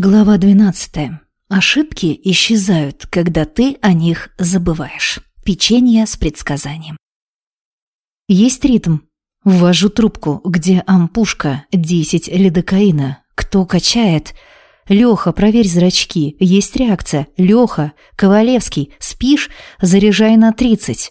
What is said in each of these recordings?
Глава 12. Ошибки исчезают, когда ты о них забываешь. Печенье с предсказанием. Есть ритм. Ввожу трубку, где ампушка, 10 лидокаина. Кто качает? Леха, проверь зрачки. Есть реакция. Леха, Ковалевский, спишь? Заряжай на 30.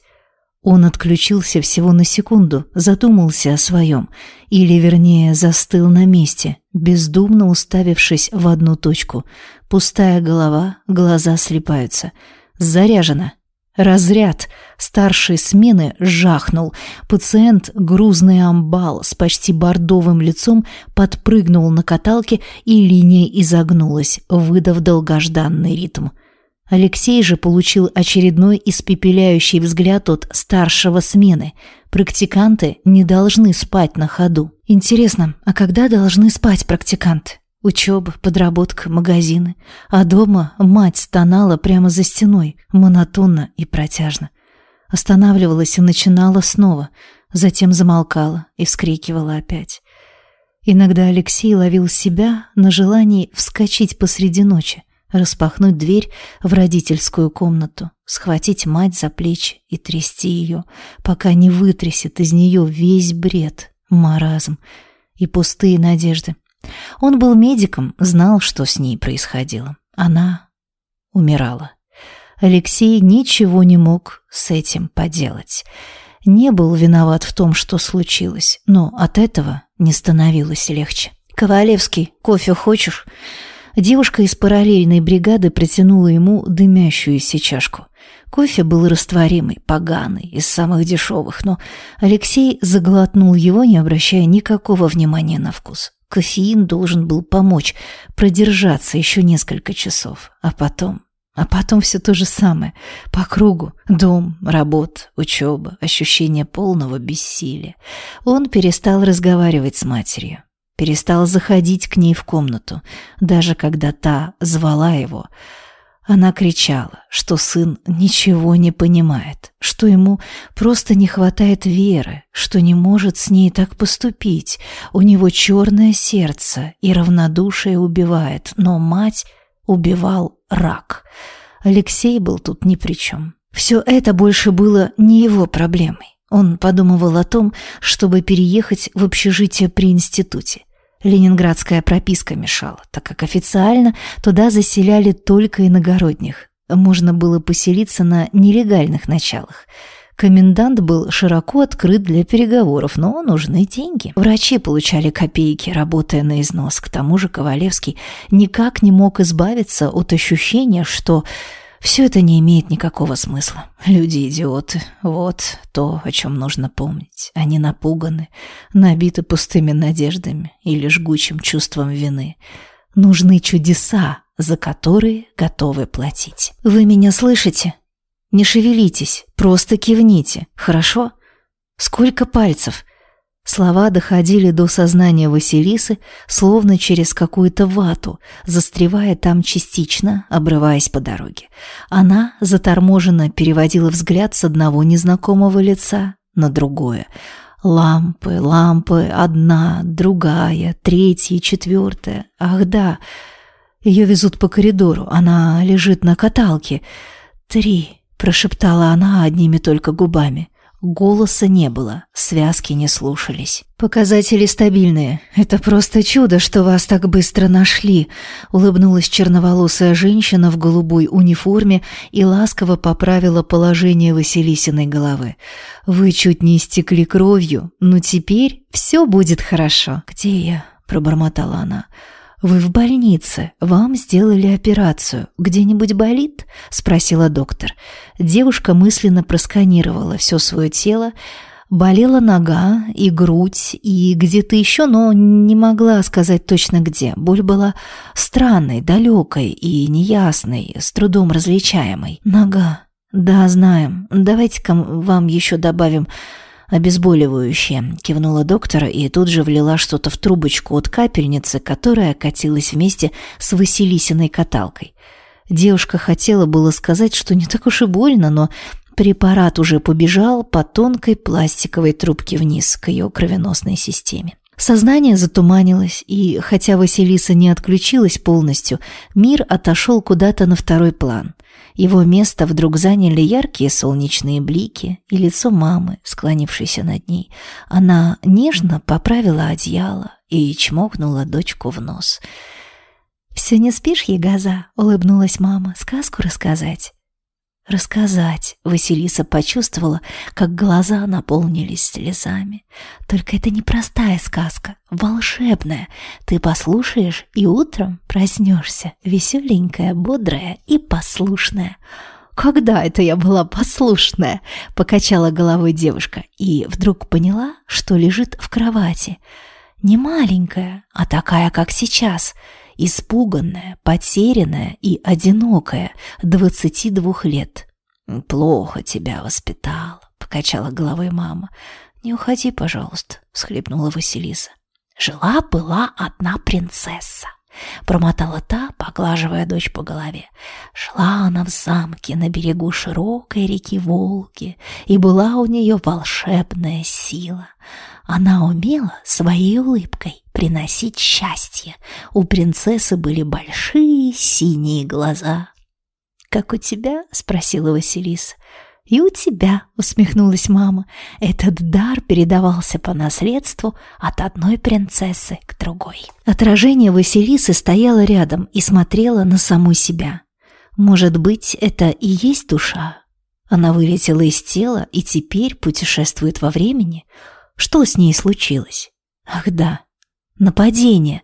Он отключился всего на секунду, задумался о своем, или, вернее, застыл на месте, бездумно уставившись в одну точку. Пустая голова, глаза слепаются. Заряжено. Разряд старшей смены жахнул. Пациент, грузный амбал с почти бордовым лицом, подпрыгнул на каталке, и линия изогнулась, выдав долгожданный ритм. Алексей же получил очередной испепеляющий взгляд от старшего смены. Практиканты не должны спать на ходу. Интересно, а когда должны спать практиканты? Учеба, подработка, магазины. А дома мать стонала прямо за стеной, монотонно и протяжно. Останавливалась и начинала снова, затем замолкала и вскрикивала опять. Иногда Алексей ловил себя на желании вскочить посреди ночи, распахнуть дверь в родительскую комнату, схватить мать за плечи и трясти ее, пока не вытрясет из нее весь бред, маразм и пустые надежды. Он был медиком, знал, что с ней происходило. Она умирала. Алексей ничего не мог с этим поделать. Не был виноват в том, что случилось, но от этого не становилось легче. «Ковалевский, кофе хочешь?» Девушка из параллельной бригады протянула ему дымящуюся чашку. Кофе был растворимый, поганый, из самых дешевых, но Алексей заглотнул его, не обращая никакого внимания на вкус. Кофеин должен был помочь продержаться еще несколько часов, а потом... А потом все то же самое. По кругу. Дом, работа, учеба, ощущение полного бессилия. Он перестал разговаривать с матерью перестал заходить к ней в комнату, даже когда та звала его. Она кричала, что сын ничего не понимает, что ему просто не хватает веры, что не может с ней так поступить. У него черное сердце, и равнодушие убивает, но мать убивал рак. Алексей был тут ни при чем. Все это больше было не его проблемой. Он подумывал о том, чтобы переехать в общежитие при институте. Ленинградская прописка мешала, так как официально туда заселяли только иногородних. Можно было поселиться на нелегальных началах. Комендант был широко открыт для переговоров, но нужны деньги. Врачи получали копейки, работая на износ. К тому же Ковалевский никак не мог избавиться от ощущения, что все это не имеет никакого смысла. Люди идиоты. Вот то, о чем нужно помнить. Они напуганы, набиты пустыми надеждами или жгучим чувством вины. Нужны чудеса, за которые готовы платить. Вы меня слышите? Не шевелитесь, просто кивните, хорошо? Сколько пальцев? Слова доходили до сознания Василисы, словно через какую-то вату, застревая там частично, обрываясь по дороге. Она заторможенно переводила взгляд с одного незнакомого лица на другое. Лампы, лампы, одна, другая, третья, четвертая. Ах да, ее везут по коридору, она лежит на каталке. «Три», — прошептала она одними только губами. Голоса не было, связки не слушались. «Показатели стабильные. Это просто чудо, что вас так быстро нашли», — улыбнулась черноволосая женщина в голубой униформе и ласково поправила положение Василисиной головы. «Вы чуть не истекли кровью, но теперь все будет хорошо». «Где я?» — пробормотала она. «Вы в больнице. Вам сделали операцию. Где-нибудь болит?» — спросила доктор. Девушка мысленно просканировала все свое тело. Болела нога и грудь, и где-то еще, но не могла сказать точно где. Боль была странной, далекой и неясной, с трудом различаемой. «Нога. Да, знаем. Давайте-ка вам еще добавим...» «Обезболивающее», — кивнула доктора и тут же влила что-то в трубочку от капельницы, которая катилась вместе с Василисиной каталкой. Девушка хотела было сказать, что не так уж и больно, но препарат уже побежал по тонкой пластиковой трубке вниз к ее кровеносной системе. Сознание затуманилось, и, хотя Василиса не отключилась полностью, мир отошел куда-то на второй план. Его место вдруг заняли яркие солнечные блики и лицо мамы, склонившейся над ней. Она нежно поправила одеяло и чмокнула дочку в нос. «Все не спишь, Ягоза?» — улыбнулась мама. «Сказку рассказать?» Рассказать. Василиса почувствовала, как глаза наполнились слезами. Только это не простая сказка, волшебная. Ты послушаешь и утром проснешься, веселенькая, бодрая и послушная. «Когда это я была послушная?» — покачала головой девушка и вдруг поняла, что лежит в кровати. Не маленькая, а такая, как сейчас — испуганная, потерянная и одинокая, двадцати двух лет. «Плохо тебя воспитала», — покачала головой мама. «Не уходи, пожалуйста», — всхлипнула Василиса. «Жила-была одна принцесса», — промотала та, поглаживая дочь по голове. Шла она в замке на берегу широкой реки Волги, и была у нее волшебная сила. Она умела своей улыбкой приносить счастье. У принцессы были большие синие глаза. «Как у тебя?» — спросила Василиса. «И у тебя», — усмехнулась мама. «Этот дар передавался по наследству от одной принцессы к другой». Отражение Василисы стояло рядом и смотрело на саму себя. «Может быть, это и есть душа?» Она вылетела из тела и теперь путешествует во времени. Что с ней случилось? Ах да, нападение.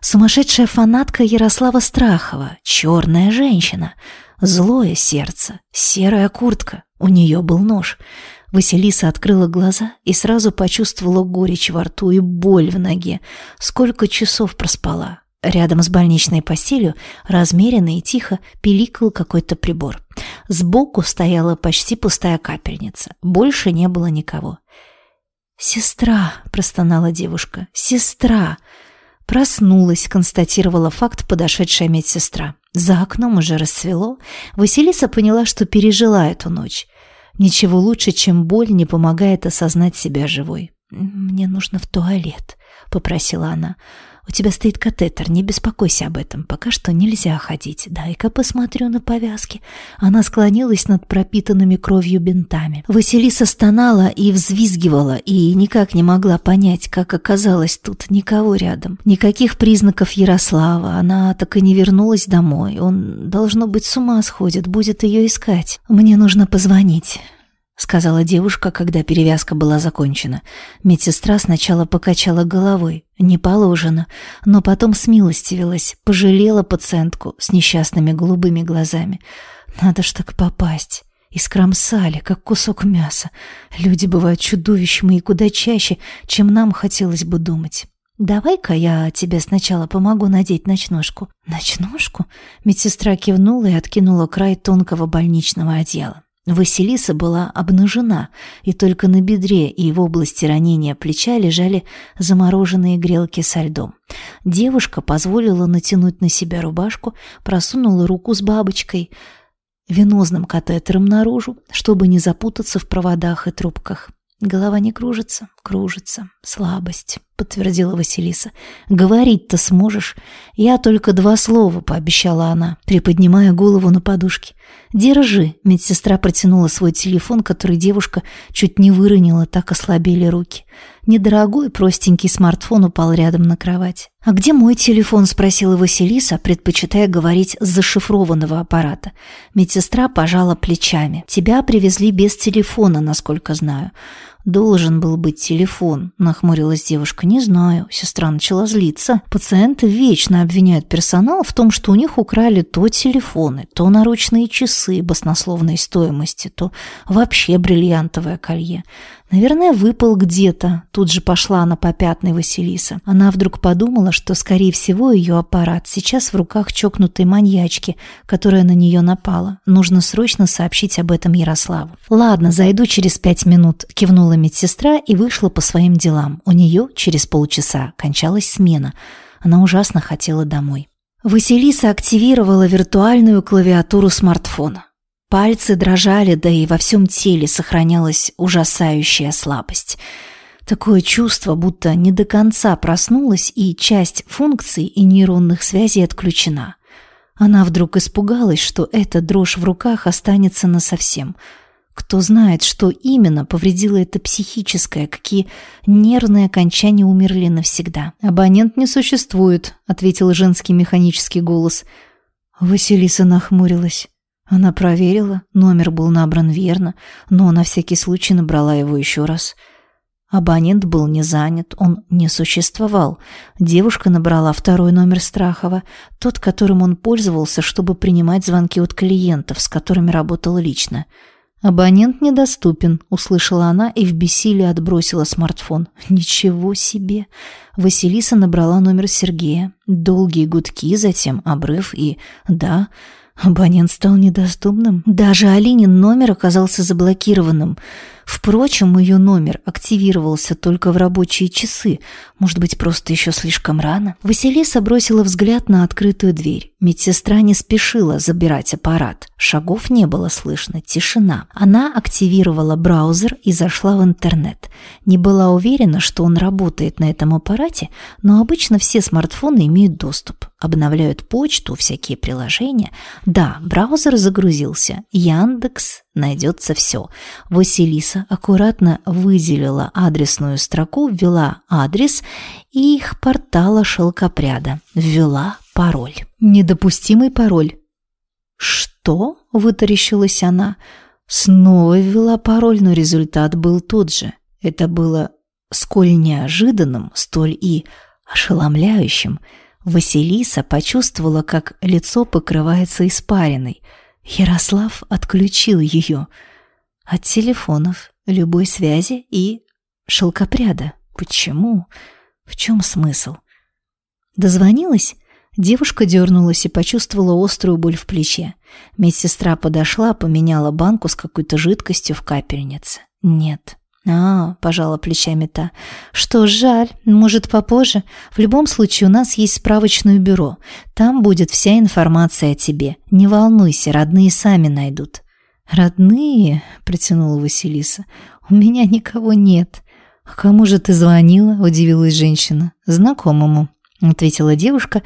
Сумасшедшая фанатка Ярослава Страхова, черная женщина, злое сердце, серая куртка, у нее был нож. Василиса открыла глаза и сразу почувствовала горечь во рту и боль в ноге. Сколько часов проспала. Рядом с больничной постелью размеренно и тихо пиликал какой-то прибор. Сбоку стояла почти пустая капельница. Больше не было никого. «Сестра!» – простонала девушка. «Сестра!» Проснулась, констатировала факт подошедшая медсестра. За окном уже рассвело. Василиса поняла, что пережила эту ночь. Ничего лучше, чем боль, не помогает осознать себя живой. «Мне нужно в туалет», — попросила она. У тебя стоит катетер, не беспокойся об этом. Пока что нельзя ходить. Дай-ка посмотрю на повязки». Она склонилась над пропитанными кровью бинтами. Василиса стонала и взвизгивала, и никак не могла понять, как оказалось тут никого рядом. Никаких признаков Ярослава. Она так и не вернулась домой. Он, должно быть, с ума сходит, будет ее искать. «Мне нужно позвонить». — сказала девушка, когда перевязка была закончена. Медсестра сначала покачала головой, не положено, но потом смилостивилась, пожалела пациентку с несчастными голубыми глазами. Надо ж так попасть. Искромсали, как кусок мяса. Люди бывают чудовищами и куда чаще, чем нам хотелось бы думать. «Давай-ка я тебе сначала помогу надеть ночнушку». «Ночнушку?» Медсестра кивнула и откинула край тонкого больничного одеяла. Василиса была обнажена, и только на бедре и в области ранения плеча лежали замороженные грелки со льдом. Девушка позволила натянуть на себя рубашку, просунула руку с бабочкой, венозным катетером наружу, чтобы не запутаться в проводах и трубках. Голова не кружится, кружится. Слабость, подтвердила Василиса. Говорить-то сможешь. Я только два слова, пообещала она, приподнимая голову на подушке. Держи, медсестра протянула свой телефон, который девушка чуть не выронила, так ослабели руки. Недорогой, простенький смартфон упал рядом на кровать. «А где мой телефон?» – спросила Василиса, предпочитая говорить с зашифрованного аппарата. Медсестра пожала плечами. «Тебя привезли без телефона, насколько знаю». «Должен был быть телефон», – нахмурилась девушка. «Не знаю». Сестра начала злиться. Пациенты вечно обвиняют персонал в том, что у них украли то телефоны, то наручные часы баснословной стоимости, то вообще бриллиантовое колье. Наверное, выпал где-то. Тут же пошла на попятной Василиса. Она вдруг подумала, что, скорее всего, ее аппарат сейчас в руках чокнутой маньячки, которая на нее напала. Нужно срочно сообщить об этом Ярославу. «Ладно, зайду через пять минут», – кивнула медсестра и вышла по своим делам. У нее через полчаса кончалась смена. Она ужасно хотела домой. Василиса активировала виртуальную клавиатуру смартфона. Пальцы дрожали, да и во всем теле сохранялась ужасающая слабость. Такое чувство, будто не до конца проснулась и часть функций и нейронных связей отключена. Она вдруг испугалась, что эта дрожь в руках останется насовсем. Кто знает, что именно повредило это психическое, какие нервные окончания умерли навсегда. «Абонент не существует», — ответил женский механический голос. Василиса нахмурилась. Она проверила, номер был набран верно, но на всякий случай набрала его еще раз. Абонент был не занят, он не существовал. Девушка набрала второй номер Страхова, тот, которым он пользовался, чтобы принимать звонки от клиентов, с которыми работал лично. «Абонент недоступен», — услышала она и в бессилии отбросила смартфон. «Ничего себе!» Василиса набрала номер Сергея. Долгие гудки, затем обрыв и «да». Абонент стал недоступным. Даже Алинин номер оказался заблокированным. Впрочем, ее номер активировался только в рабочие часы. Может быть, просто еще слишком рано? Василиса бросила взгляд на открытую дверь. Медсестра не спешила забирать аппарат. Шагов не было слышно, тишина. Она активировала браузер и зашла в интернет. Не была уверена, что он работает на этом аппарате, но обычно все смартфоны имеют доступ. Обновляют почту, всякие приложения. Да, браузер загрузился. Яндекс найдется все. Василиса аккуратно выделила адресную строку, ввела адрес и их портала шелкопряда, ввела пароль. Недопустимый пароль. «Что?» – вытаращилась она. Снова ввела пароль, но результат был тот же. Это было сколь неожиданным, столь и ошеломляющим. Василиса почувствовала, как лицо покрывается испариной – Ярослав отключил ее от телефонов, любой связи и шелкопряда. Почему? В чем смысл? Дозвонилась? Девушка дернулась и почувствовала острую боль в плече. Медсестра подошла, поменяла банку с какой-то жидкостью в капельнице. Нет, «А, — пожала плечами та, — что жаль, может, попозже. В любом случае, у нас есть справочное бюро. Там будет вся информация о тебе. Не волнуйся, родные сами найдут». «Родные?» — протянула Василиса. «У меня никого нет». «А кому же ты звонила?» — удивилась женщина. «Знакомому», — ответила девушка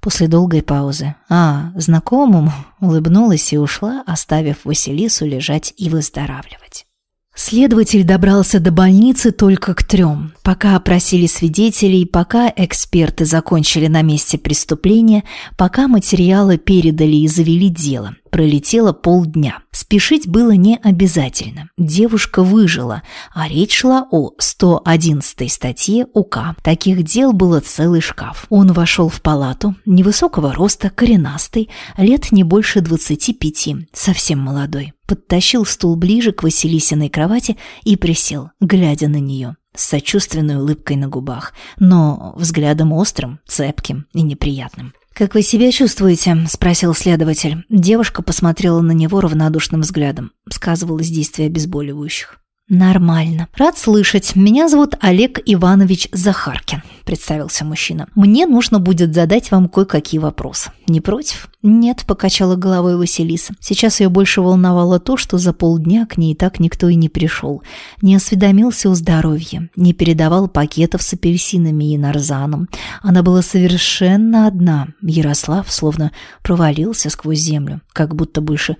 после долгой паузы. «А, знакомому?» — улыбнулась и ушла, оставив Василису лежать и выздоравливать. Следователь добрался до больницы только к трем. Пока опросили свидетелей, пока эксперты закончили на месте преступления, пока материалы передали и завели дело. Пролетело полдня. Спешить было не обязательно. Девушка выжила, а речь шла о 111 статье УК. Таких дел было целый шкаф. Он вошел в палату, невысокого роста, коренастый, лет не больше 25, совсем молодой. Подтащил стул ближе к Василисиной кровати и присел, глядя на нее с сочувственной улыбкой на губах, но взглядом острым, цепким и неприятным. «Как вы себя чувствуете?» – спросил следователь. Девушка посмотрела на него равнодушным взглядом. Сказывалось действие обезболивающих. «Нормально. Рад слышать. Меня зовут Олег Иванович Захаркин», – представился мужчина. «Мне нужно будет задать вам кое-какие вопросы. Не против?» «Нет», – покачала головой Василиса. Сейчас ее больше волновало то, что за полдня к ней так никто и не пришел. Не осведомился о здоровье, не передавал пакетов с апельсинами и нарзаном. Она была совершенно одна. Ярослав словно провалился сквозь землю, как будто больше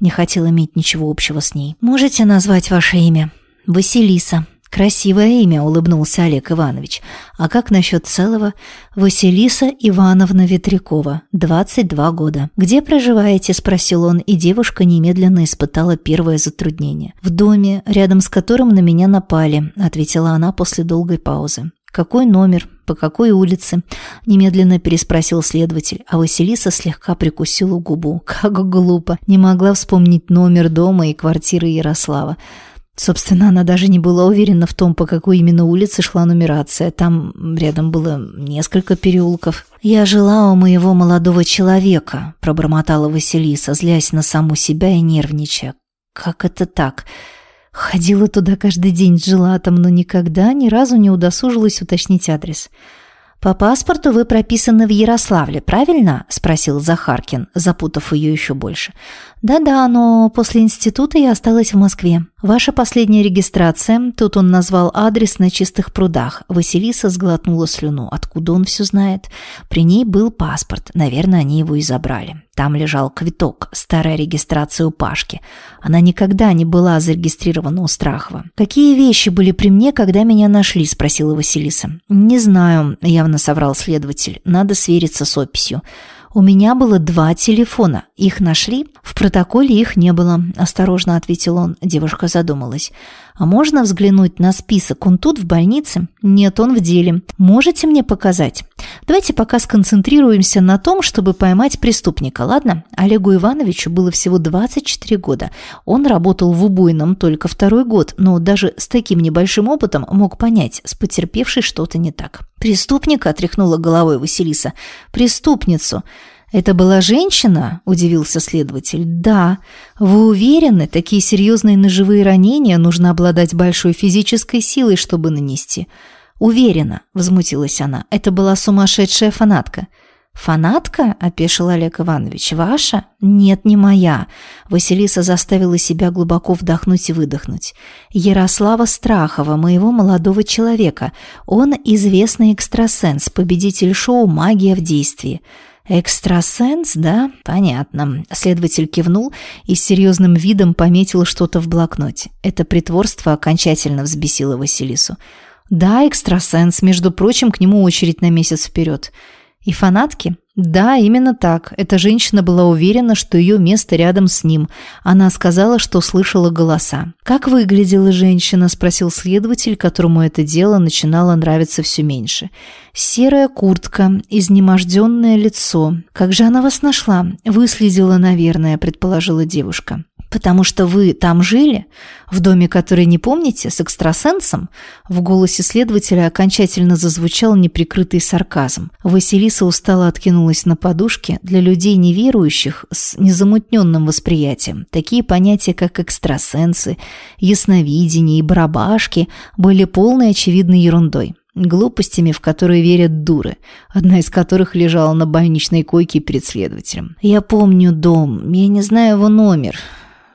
не хотел иметь ничего общего с ней. «Можете назвать ваше имя?» «Василиса». «Красивое имя», — улыбнулся Олег Иванович. «А как насчет целого?» «Василиса Ивановна Ветрякова, 22 года». «Где проживаете?» — спросил он, и девушка немедленно испытала первое затруднение. «В доме, рядом с которым на меня напали», — ответила она после долгой паузы. «Какой номер? По какой улице?» – немедленно переспросил следователь, а Василиса слегка прикусила губу. Как глупо! Не могла вспомнить номер дома и квартиры Ярослава. Собственно, она даже не была уверена в том, по какой именно улице шла нумерация. Там рядом было несколько переулков. «Я жила у моего молодого человека», – пробормотала Василиса, злясь на саму себя и нервничая. «Как это так?» Ходила туда каждый день, жила там, но никогда ни разу не удосужилась уточнить адрес. «По паспорту вы прописаны в Ярославле, правильно?» – спросил Захаркин, запутав ее еще больше. «Да-да, но после института я осталась в Москве». Ваша последняя регистрация, тут он назвал адрес на чистых прудах. Василиса сглотнула слюну. Откуда он все знает? При ней был паспорт, наверное, они его и забрали. Там лежал квиток, старая регистрация у Пашки. Она никогда не была зарегистрирована у Страхова. «Какие вещи были при мне, когда меня нашли?» – спросила Василиса. «Не знаю», – явно соврал следователь. «Надо свериться с описью». «У меня было два телефона. Их нашли?» «В протоколе их не было», – осторожно ответил он. Девушка задумалась. «А можно взглянуть на список? Он тут, в больнице?» «Нет, он в деле. Можете мне показать?» «Давайте пока сконцентрируемся на том, чтобы поймать преступника, ладно?» Олегу Ивановичу было всего 24 года. Он работал в убойном только второй год, но даже с таким небольшим опытом мог понять, с потерпевшей что-то не так. «Преступника?» – отряхнула головой Василиса. «Преступницу!» «Это была женщина?» – удивился следователь. «Да. Вы уверены, такие серьезные ножевые ранения нужно обладать большой физической силой, чтобы нанести?» «Уверена», – возмутилась она. «Это была сумасшедшая фанатка». «Фанатка?» – опешил Олег Иванович. «Ваша?» «Нет, не моя». Василиса заставила себя глубоко вдохнуть и выдохнуть. «Ярослава Страхова, моего молодого человека. Он известный экстрасенс, победитель шоу «Магия в действии». «Экстрасенс, да? Понятно». Следователь кивнул и с серьезным видом пометил что-то в блокноте. Это притворство окончательно взбесило Василису. «Да, экстрасенс. Между прочим, к нему очередь на месяц вперед». И фанатки? Да, именно так. Эта женщина была уверена, что ее место рядом с ним. Она сказала, что слышала голоса. «Как выглядела женщина?» – спросил следователь, которому это дело начинало нравиться все меньше. «Серая куртка, изнеможденное лицо. Как же она вас нашла?» «Выследила, наверное», – предположила девушка. «Потому что вы там жили? В доме, который не помните, с экстрасенсом?» В голосе следователя окончательно зазвучал неприкрытый сарказм. Василиса устало откинулась на подушке. Для людей неверующих, с незамутненным восприятием, такие понятия, как экстрасенсы, ясновидение и барабашки, были полной очевидной ерундой глупостями, в которые верят дуры, одна из которых лежала на больничной койке перед следователем. «Я помню дом, я не знаю его номер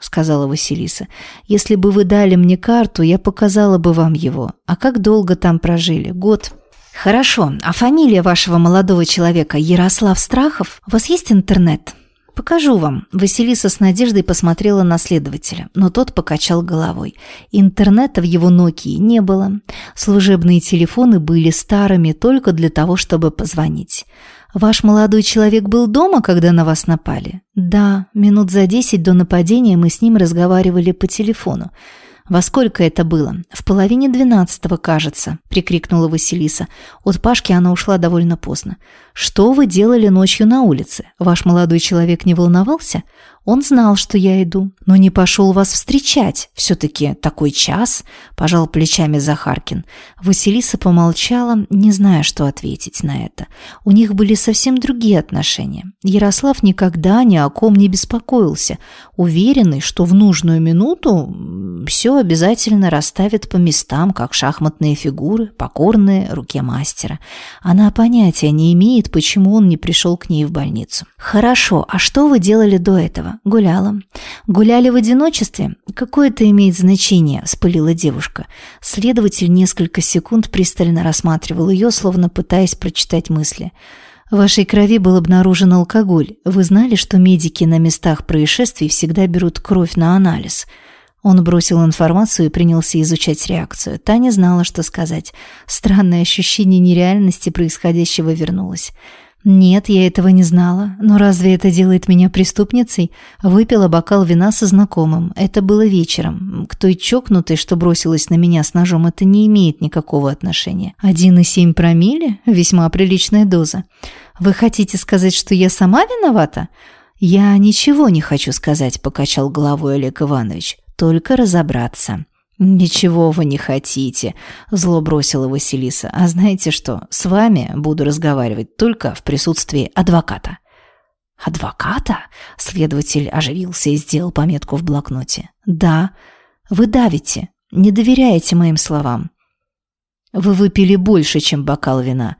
сказала Василиса. «Если бы вы дали мне карту, я показала бы вам его. А как долго там прожили? Год?» «Хорошо. А фамилия вашего молодого человека Ярослав Страхов? У вас есть интернет?» «Покажу вам». Василиса с надеждой посмотрела на следователя, но тот покачал головой. Интернета в его Нокии не было. Служебные телефоны были старыми только для того, чтобы позвонить. «Ваш молодой человек был дома, когда на вас напали?» «Да, минут за десять до нападения мы с ним разговаривали по телефону. «Во сколько это было?» «В половине двенадцатого, кажется», – прикрикнула Василиса. От Пашки она ушла довольно поздно. «Что вы делали ночью на улице? Ваш молодой человек не волновался?» Он знал, что я иду, но не пошел вас встречать. Все-таки такой час, пожал плечами Захаркин. Василиса помолчала, не зная, что ответить на это. У них были совсем другие отношения. Ярослав никогда ни о ком не беспокоился, уверенный, что в нужную минуту все обязательно расставит по местам, как шахматные фигуры, покорные руке мастера. Она понятия не имеет, почему он не пришел к ней в больницу. «Хорошо, а что вы делали до этого?» гуляла. Гуляли в одиночестве? Какое это имеет значение?» – вспылила девушка. Следователь несколько секунд пристально рассматривал ее, словно пытаясь прочитать мысли. В вашей крови был обнаружен алкоголь. Вы знали, что медики на местах происшествий всегда берут кровь на анализ?» Он бросил информацию и принялся изучать реакцию. Та не знала, что сказать. Странное ощущение нереальности происходящего вернулось. «Нет, я этого не знала. Но разве это делает меня преступницей?» Выпила бокал вина со знакомым. Это было вечером. К той чокнутой, что бросилась на меня с ножом, это не имеет никакого отношения. Один и семь промилле – весьма приличная доза. «Вы хотите сказать, что я сама виновата?» «Я ничего не хочу сказать», – покачал головой Олег Иванович. «Только разобраться». «Ничего вы не хотите», – зло бросила Василиса. «А знаете что, с вами буду разговаривать только в присутствии адвоката». «Адвоката?» – следователь оживился и сделал пометку в блокноте. «Да, вы давите, не доверяете моим словам. Вы выпили больше, чем бокал вина.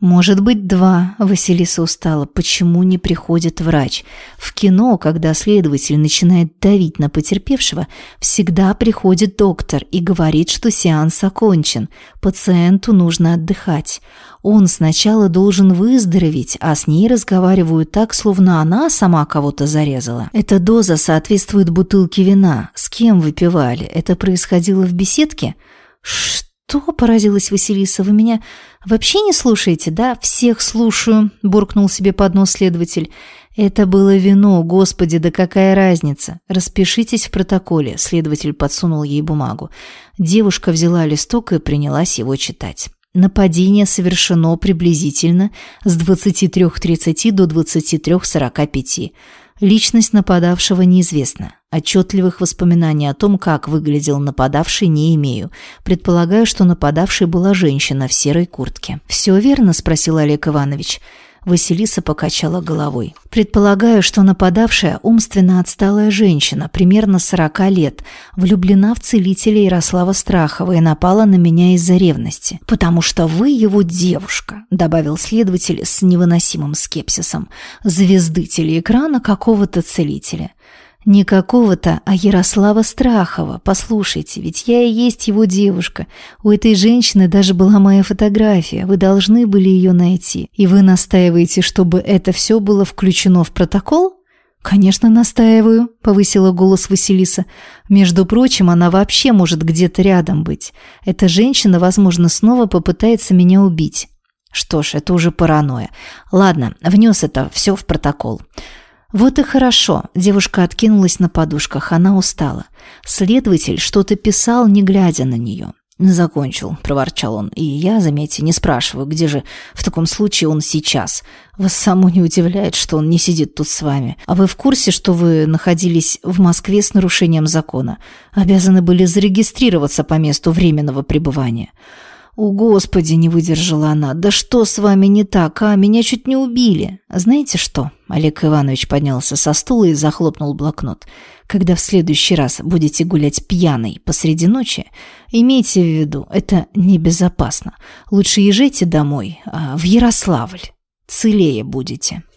Может быть, два. Василиса устала. Почему не приходит врач? В кино, когда следователь начинает давить на потерпевшего, всегда приходит доктор и говорит, что сеанс окончен. Пациенту нужно отдыхать. Он сначала должен выздороветь, а с ней разговаривают так, словно она сама кого-то зарезала. Эта доза соответствует бутылке вина. С кем выпивали? Это происходило в беседке? Что? «Что?» – поразилась Василиса. «Вы меня вообще не слушаете, да?» «Всех слушаю», – буркнул себе под нос следователь. «Это было вино, господи, да какая разница? Распишитесь в протоколе», – следователь подсунул ей бумагу. Девушка взяла листок и принялась его читать. Нападение совершено приблизительно с 23.30 до 23.45. Личность нападавшего неизвестна. Отчетливых воспоминаний о том, как выглядел нападавший, не имею. Предполагаю, что нападавшей была женщина в серой куртке. «Все верно?» – спросил Олег Иванович. Василиса покачала головой. Предполагаю, что нападавшая умственно отсталая женщина, примерно 40 лет, влюблена в целителя Ярослава Страхова и напала на меня из-за ревности. «Потому что вы его девушка», — добавил следователь с невыносимым скепсисом, «звезды телеэкрана какого-то целителя». Не какого-то, а Ярослава Страхова. Послушайте, ведь я и есть его девушка. У этой женщины даже была моя фотография. Вы должны были ее найти. И вы настаиваете, чтобы это все было включено в протокол? «Конечно, настаиваю», — повысила голос Василиса. «Между прочим, она вообще может где-то рядом быть. Эта женщина, возможно, снова попытается меня убить». Что ж, это уже паранойя. Ладно, внес это все в протокол. Вот и хорошо. Девушка откинулась на подушках, она устала. Следователь что-то писал, не глядя на нее. «Закончил», — проворчал он. «И я, заметьте, не спрашиваю, где же в таком случае он сейчас. Вас саму не удивляет, что он не сидит тут с вами. А вы в курсе, что вы находились в Москве с нарушением закона? Обязаны были зарегистрироваться по месту временного пребывания». «О, Господи!» — не выдержала она. «Да что с вами не так, а? Меня чуть не убили!» «Знаете что?» — Олег Иванович поднялся со стула и захлопнул блокнот. «Когда в следующий раз будете гулять пьяный посреди ночи, имейте в виду, это небезопасно. Лучше езжайте домой, а в Ярославль. Целее будете».